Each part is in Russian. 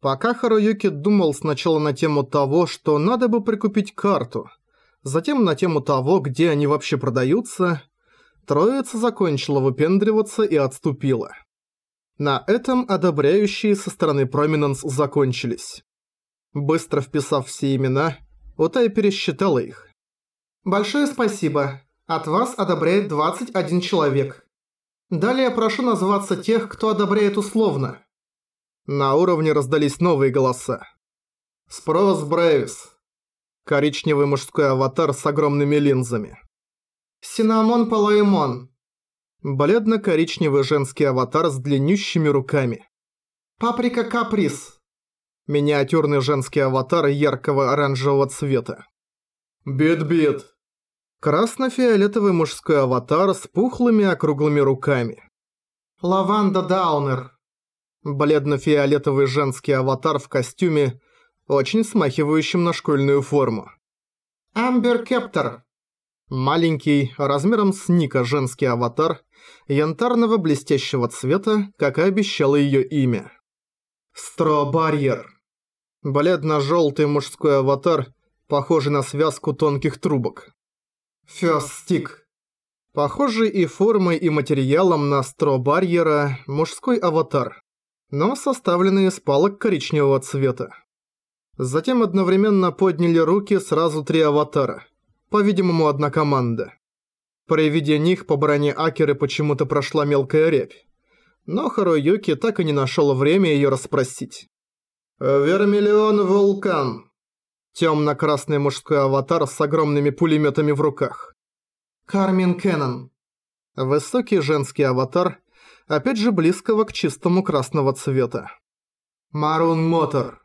Пока Харуюки думал сначала на тему того, что надо бы прикупить карту, затем на тему того, где они вообще продаются, троица закончила выпендриваться и отступила. На этом одобряющие со стороны Проминенс закончились. Быстро вписав все имена, Утай пересчитала их. «Большое спасибо. От вас одобряет 21 человек. Далее прошу назваться тех, кто одобряет условно». На уровне раздались новые голоса. Спрос Брейвис. Коричневый мужской аватар с огромными линзами. Синамон Палаэмон. Бледно-коричневый женский аватар с длиннющими руками. Паприка Каприз. Миниатюрный женский аватар яркого оранжевого цвета. Бит-бит. Красно-фиолетовый мужской аватар с пухлыми округлыми руками. Лаванда Даунер. Бледно-фиолетовый женский аватар в костюме, очень смахивающим на школьную форму. Амбер Кептер. Маленький, размером с Ника женский аватар, янтарного блестящего цвета, как и обещало её имя. Стро-барьер. Бледно-жёлтый мужской аватар, похожий на связку тонких трубок. Фёстик. Похожий и формой, и материалом на стро-барьера мужской аватар, но составленный из палок коричневого цвета. Затем одновременно подняли руки сразу три аватара, по-видимому одна команда. При виде них по броне Акеры почему-то прошла мелкая рябь, но Харуюки так и не нашел время ее расспросить. «Вермиллион Вулкан», Темно-красный мужской аватар с огромными пулеметами в руках. Кармин Кеннон. Высокий женский аватар, опять же близкого к чистому красного цвета. Марун Мотор.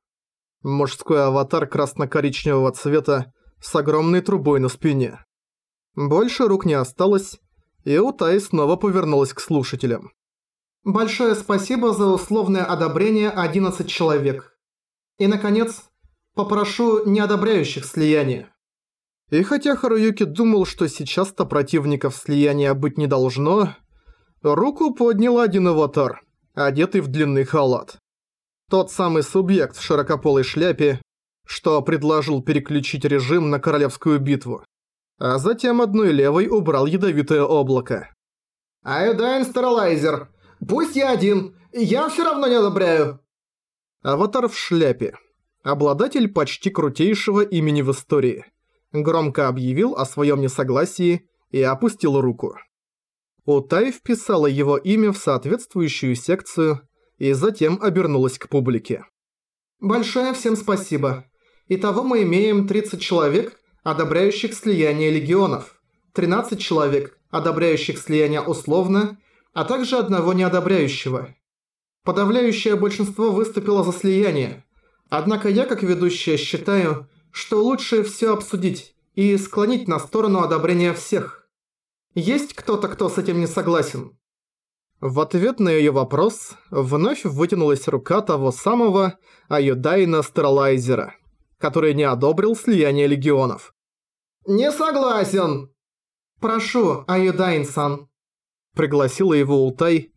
Мужской аватар красно-коричневого цвета с огромной трубой на спине. Больше рук не осталось, и Утай снова повернулась к слушателям. Большое спасибо за условное одобрение 11 человек. И, наконец, Попрошу неодобряющих слияния». И хотя Харуюки думал, что сейчас-то противников слияния быть не должно, руку поднял один аватар, одетый в длинный халат. Тот самый субъект в широкополой шляпе, что предложил переключить режим на королевскую битву. А затем одной левой убрал ядовитое облако. «Айодайн Старалайзер, пусть я один, я все равно не одобряю». Аватар в шляпе, обладатель почти крутейшего имени в истории, громко объявил о своем несогласии и опустил руку. Утай вписала его имя в соответствующую секцию и затем обернулась к публике. «Большое всем спасибо. Итого мы имеем 30 человек, одобряющих слияние легионов, 13 человек, одобряющих слияние условно, а также одного неодобряющего. Подавляющее большинство выступило за слияние, Однако я, как ведущая, считаю, что лучше все обсудить и склонить на сторону одобрения всех. Есть кто-то, кто с этим не согласен?» В ответ на её вопрос вновь вытянулась рука того самого Аюдайна Стерлайзера, который не одобрил слияние легионов. «Не согласен!» «Прошу, Аюдайн-сан», — пригласила его Ултай,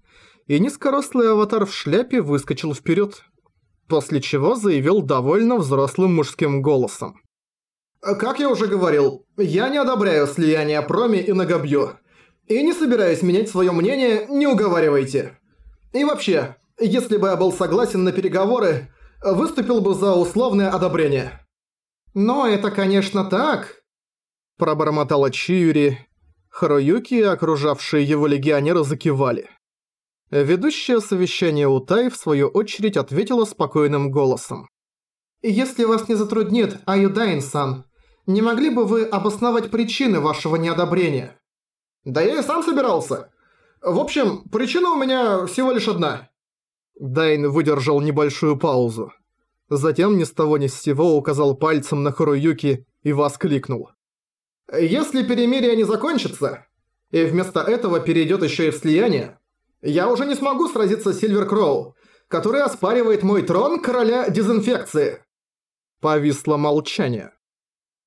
и низкорослый аватар в шляпе выскочил вперёд после чего заявил довольно взрослым мужским голосом. «Как я уже говорил, я не одобряю слияние Проми и Нагобью. И не собираюсь менять свое мнение, не уговаривайте. И вообще, если бы я был согласен на переговоры, выступил бы за условное одобрение». «Но это, конечно, так», – пробормотала Чиюри. Харуюки окружавшие его легионеры закивали. Ведущая совещание Утай в свою очередь ответила спокойным голосом. «Если вас не затруднит, Аюдайн-сан, не могли бы вы обосновать причины вашего неодобрения?» «Да я и сам собирался. В общем, причина у меня всего лишь одна». Дайн выдержал небольшую паузу. Затем ни с того ни с сего указал пальцем на Харуюки и воскликнул. «Если перемирие не закончится, и вместо этого перейдет еще и в слияние, я уже не смогу сразиться с Сильвер Кроу, который оспаривает мой трон короля дезинфекции. Повисло молчание.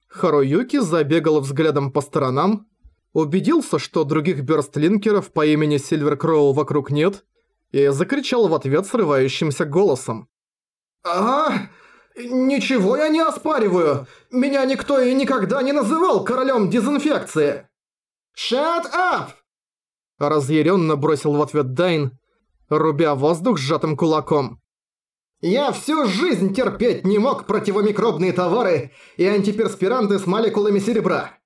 Харуюки забегал взглядом по сторонам, убедился, что других бёрстлинкеров по имени Сильвер Кроу вокруг нет, и закричал в ответ срывающимся голосом. «А? Ничего я не оспариваю! Меня никто и никогда не называл королем дезинфекции!» «Shut up!» Разъяренно бросил в ответ Дайн, рубя воздух сжатым кулаком. «Я всю жизнь терпеть не мог противомикробные товары и антиперспиранты с молекулами серебра.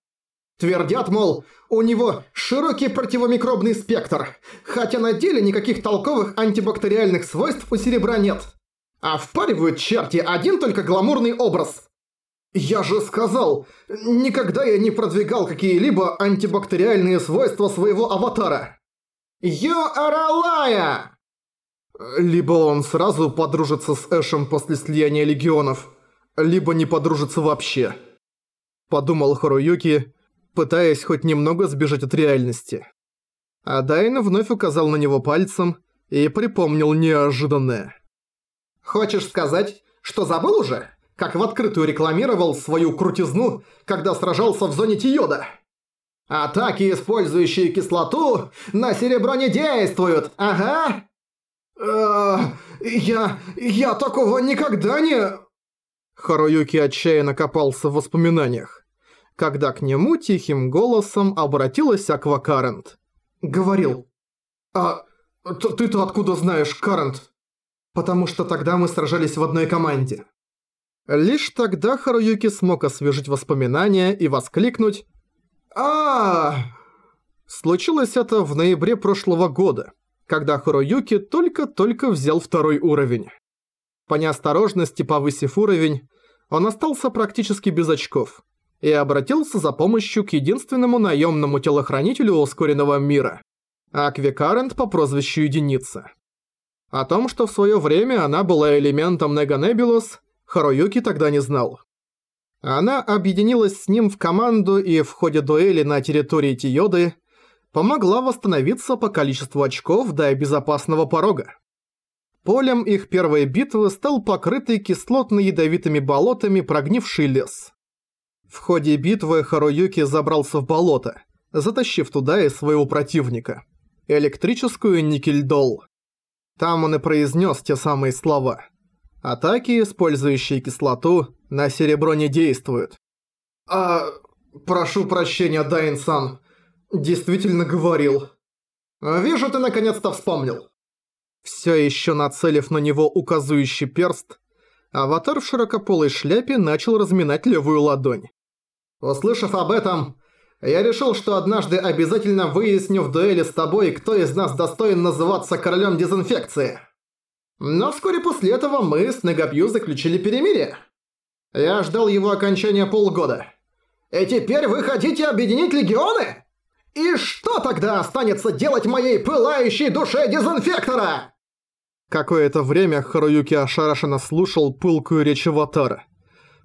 Твердят, мол, у него широкий противомикробный спектр, хотя на деле никаких толковых антибактериальных свойств у серебра нет. А впаривают черти один только гламурный образ. Я же сказал, никогда я не продвигал какие-либо антибактериальные свойства своего аватара. Ю Аралая! Либо он сразу подружится с Эшем после слияния легионов, либо не подружится вообще. Подумал Хоруюки, пытаясь хоть немного сбежать от реальности. А Дайн вновь указал на него пальцем и припомнил неожиданное. «Хочешь сказать, что забыл уже, как в открытую рекламировал свою крутизну, когда сражался в зоне Тиода? Атаки, использующие кислоту, на серебро не действуют, ага!» «Э, «Я... я такого никогда не...» Харуюки отчаянно копался в воспоминаниях когда к нему тихим голосом обратилась Аква Карент. «Говорил. А ты-то откуда знаешь, Карент?» «Потому что тогда мы сражались в одной команде». Лишь тогда Харуюки смог освежить воспоминания и воскликнуть а, Случилось это в ноябре прошлого года, когда Харуюки только-только взял второй уровень. По неосторожности повысив уровень, он остался практически без очков и обратился за помощью к единственному наемному телохранителю ускоренного мира – Аквикарент по прозвищу Единица. О том, что в свое время она была элементом Неганебулус, Харуюки тогда не знал. Она объединилась с ним в команду и в ходе дуэли на территории Тиоды помогла восстановиться по количеству очков до безопасного порога. Полем их первой битвы стал покрытый кислотно-ядовитыми болотами прогнивший лес. В ходе битвы Харуюки забрался в болото, затащив туда и своего противника – электрическую никель-дол. Там он и произнес те самые слова. Атаки, использующие кислоту, на серебро не действуют. «А... прошу прощения, Дайн-сан. Действительно говорил. Вижу, ты наконец-то вспомнил». Все еще нацелив на него указывающий перст, аватар в широкополой шляпе начал разминать левую ладонь. Услышав об этом, я решил, что однажды обязательно выясню в дуэли с тобой, кто из нас достоин называться королем дезинфекции. Но вскоре после этого мы с Негабью заключили перемирие. Я ждал его окончания полгода. И теперь вы хотите объединить легионы? И что тогда останется делать моей пылающей душе дезинфектора? Какое-то время Харуюки ошарашенно слушал пылкую речь Аватара,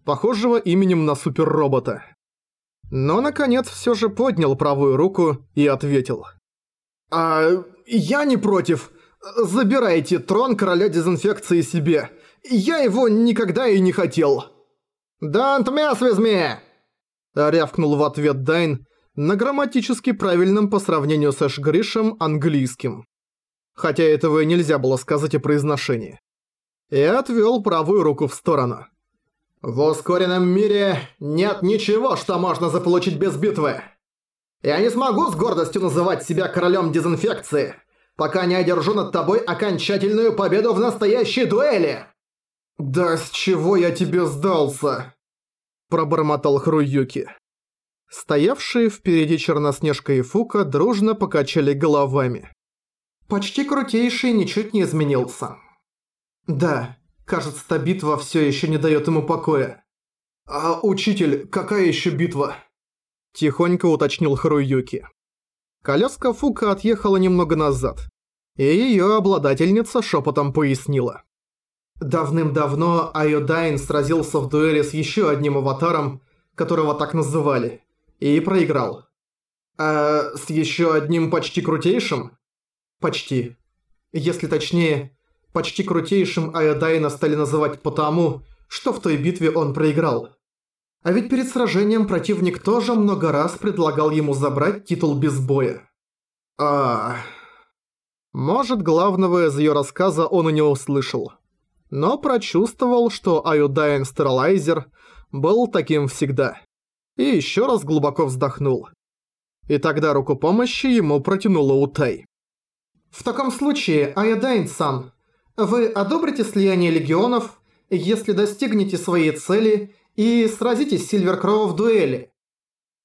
похожего именем на суперробота. Но, наконец, все же поднял правую руку и ответил. «А я не против. Забирайте трон короля дезинфекции себе. Я его никогда и не хотел». «Don't mess with me!» рявкнул в ответ Дайн на грамматически правильном по сравнению с Эшгришем английским. Хотя этого и нельзя было сказать о произношении. И отвел правую руку в сторону. В ускоренном мире нет ничего, что можно заполучить без битвы. Я не смогу с гордостью называть себя королем дезинфекции, пока не одержу над тобой окончательную победу в настоящей дуэли. Да с чего я тебе сдался? Пробормотал Хруюки. Стоявшие впереди Черноснежка и Фука дружно покачали головами. Почти крутейший ничуть не изменился. Да, Кажется, та битва все еще не дает ему покоя. «А, учитель, какая еще битва?» Тихонько уточнил Харуюки. Коляска Фука отъехала немного назад, и ее обладательница шепотом пояснила. Давным-давно Айодайн сразился в дуэли с еще одним аватаром, которого так называли, и проиграл. А с еще одним почти крутейшим? Почти. Если точнее, почти крутейшим Айодайна стали называть потому, что в той битве он проиграл. А ведь перед сражением противник тоже много раз предлагал ему забрать титул без боя. А, Может, главного из ее рассказа он и не услышал. но прочувствовал, что Iodine Sterilizer был таким всегда. И еще раз глубоко вздохнул. И тогда руку помощи ему протянула Утай. «В таком случае, Iodine-сан, вы одобрите слияние легионов, если достигнете своей цели и сразитесь с Сильверкроу в дуэли?»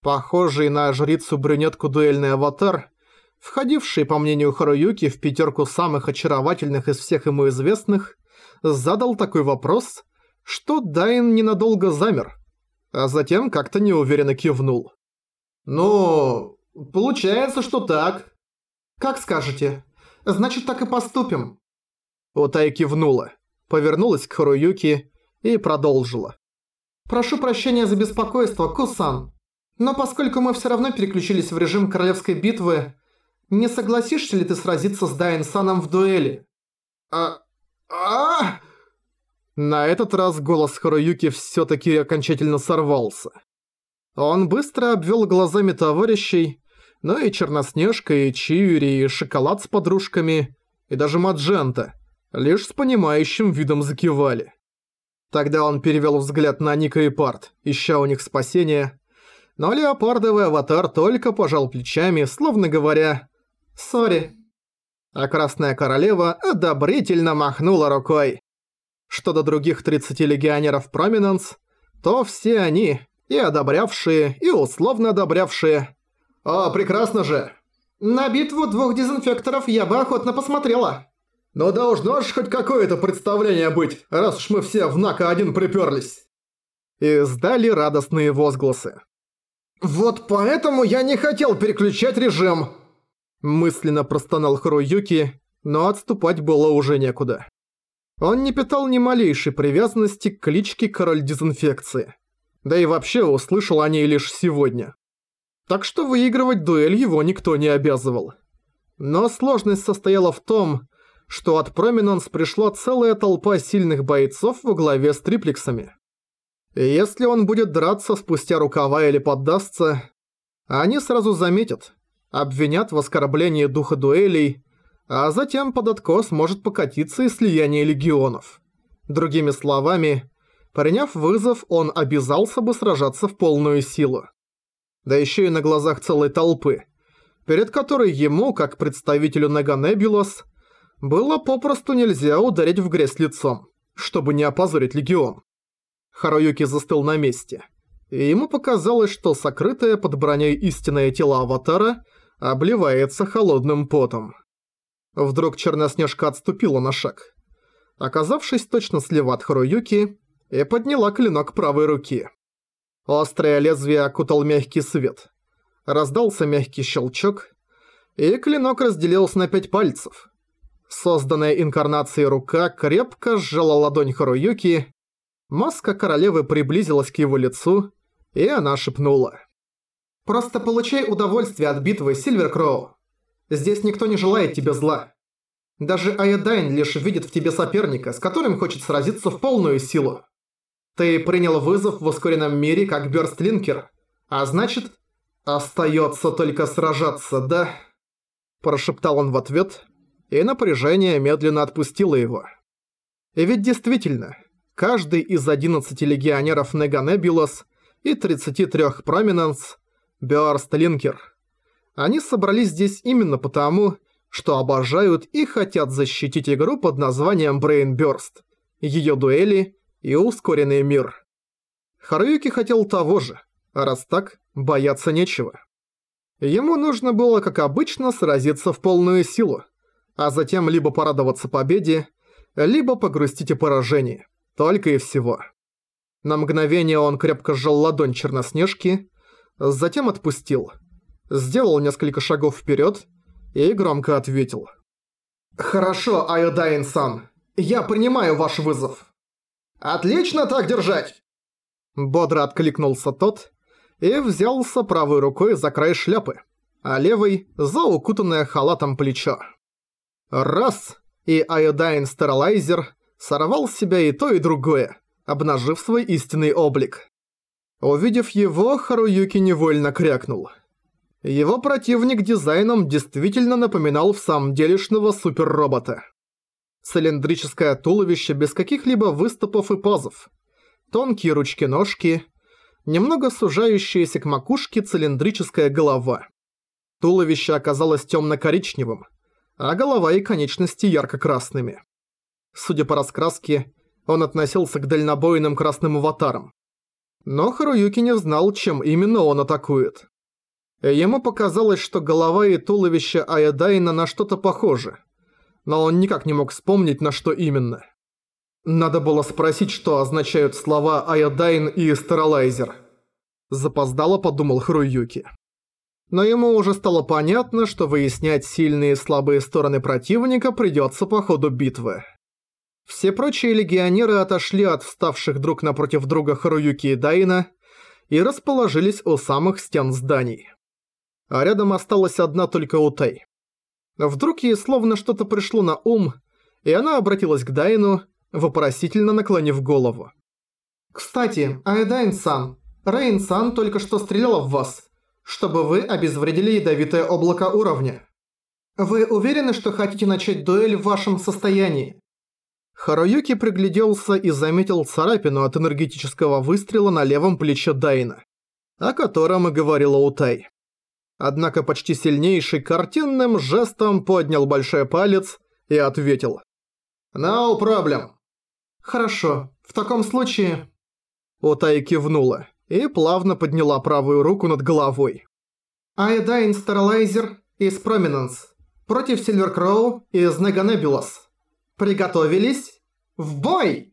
Похожий на жрицу-брюнетку дуэльный аватар, входивший, по мнению Харуюки, в пятерку самых очаровательных из всех ему известных, задал такой вопрос, что Дайн ненадолго замер, а затем как-то неуверенно кивнул. «Ну, получается, что так. Как скажете. Значит, так и поступим». Утай кивнула, повернулась к Харуюки и продолжила. «Прошу прощения за беспокойство, Кусан. Но поскольку мы все равно переключились в режим королевской битвы, не согласишься ли ты сразиться с Дайн-саном в дуэли? А... а На этот раз голос Харуюки всё-таки окончательно сорвался. Он быстро обвёл глазами товарищей, но и Черноснежка, и Чиури, и Шоколад с подружками, и даже Маджента, лишь с понимающим видом закивали. Тогда он перевёл взгляд на Ника и Парт, ища у них спасения, но леопардовый аватар только пожал плечами, словно говоря «Сори». А Красная Королева одобрительно махнула рукой. Что до других 30 легионеров Проминенс, то все они, и одобрявшие, и условно одобрявшие. «О, прекрасно же! На битву двух дезинфекторов я бы охотно посмотрела!» «Но должно ж хоть какое-то представление быть, раз уж мы все в НАКа-1 приперлись!» И сдали радостные возгласы. «Вот поэтому я не хотел переключать режим!» Мысленно простонал Харуюки, но отступать было уже некуда. Он не питал ни малейшей привязанности к кличке Король Дезинфекции. Да и вообще услышал о ней лишь сегодня. Так что выигрывать дуэль его никто не обязывал. Но сложность состояла в том, что от Проминанс пришла целая толпа сильных бойцов во главе с триплексами. И если он будет драться спустя рукава или поддастся, они сразу заметят, обвинят в оскорблении духа дуэлей, а затем под откос может покатиться и слияние легионов. Другими словами, приняв вызов, он обязался бы сражаться в полную силу. Да еще и на глазах целой толпы, перед которой ему, как представителю Неганебулос, было попросту нельзя ударить в грязь лицом, чтобы не опозорить легион. Харуюки застыл на месте. И ему показалось, что сокрытое под броней истинное тело аватара обливается холодным потом. Вдруг Черноснежка отступила на шаг. Оказавшись точно слева от Харуюки, и подняла клинок правой руки. Острое лезвие окутал мягкий свет. Раздался мягкий щелчок, и клинок разделился на пять пальцев. Созданная инкарнацией рука крепко сжала ладонь Харуюки, Маска королевы приблизилась к его лицу, и она шепнула. «Просто получай удовольствие от битвы, Сильверкроу. Здесь никто не желает тебе зла. Даже Айдайн лишь видит в тебе соперника, с которым хочет сразиться в полную силу. Ты принял вызов в ускоренном мире как Бёрстлинкер, а значит, остается только сражаться, да?» Прошептал он в ответ, и напряжение медленно отпустило его. И ведь действительно, каждый из 11 легионеров Неганебулос и 33 Проминенс – Бёрст-Линкер. Они собрались здесь именно потому, что обожают и хотят защитить игру под названием Brain Burst, её дуэли и ускоренный мир. Харуюки хотел того же, а раз так, бояться нечего. Ему нужно было, как обычно, сразиться в полную силу, а затем либо порадоваться победе, либо погрустить о поражении. Только и всего. На мгновение он крепко сжал ладонь Черноснежки, затем отпустил. Сделал несколько шагов вперед и громко ответил. «Хорошо, Айодайн-сан. Я принимаю ваш вызов». «Отлично так держать!» Бодро откликнулся тот и взялся правой рукой за край шляпы, а левой – за укутанное халатом плечо. Раз, и Айодайн Стерилайзер сорвал с себя и то, и другое, обнажив свой истинный облик. Увидев его, Харуюки невольно крякнул. Его противник дизайном действительно напоминал самодельного суперробота. Цилиндрическое туловище без каких-либо выступов и пазов. Тонкие ручки-ножки. Немного сужающаяся к макушке цилиндрическая голова. Туловище оказалось темно-коричневым, а голова и конечности ярко-красными. Судя по раскраске, он относился к дальнобойным красным аватарам. Но Харуюки не знал, чем именно он атакует. Ему показалось, что голова и туловище Аядайна на что-то похожи, но он никак не мог вспомнить, на что именно. Надо было спросить, что означают слова «Айодайн» и «Стерилайзер». Запоздало подумал Харуюки. Но ему уже стало понятно, что выяснять сильные и слабые стороны противника придется по ходу битвы. Все прочие легионеры отошли от вставших друг напротив друга Харуюки и Дайна и расположились у самых стен зданий. А рядом осталась одна только Утай. Вдруг ей словно что-то пришло на ум, и она обратилась к Дайну, вопросительно наклонив голову. «Кстати, Айдайн-сан, Рейн-сан только что стреляла в вас, чтобы вы обезвредили ядовитое облако уровня. Вы уверены, что хотите начать дуэль в вашем состоянии?» Харуюки пригляделся и заметил царапину от энергетического выстрела на левом плече Дайна, о котором и говорила Утай. Однако почти сильнейший картинным жестом поднял большой палец и ответил. «No problem». «Хорошо, в таком случае...» Утай кивнула и плавно подняла правую руку над головой. «Айдайн Старлайзер из Проминенс против Сильверкроу из Неганебулас. Приготовились? В бой!»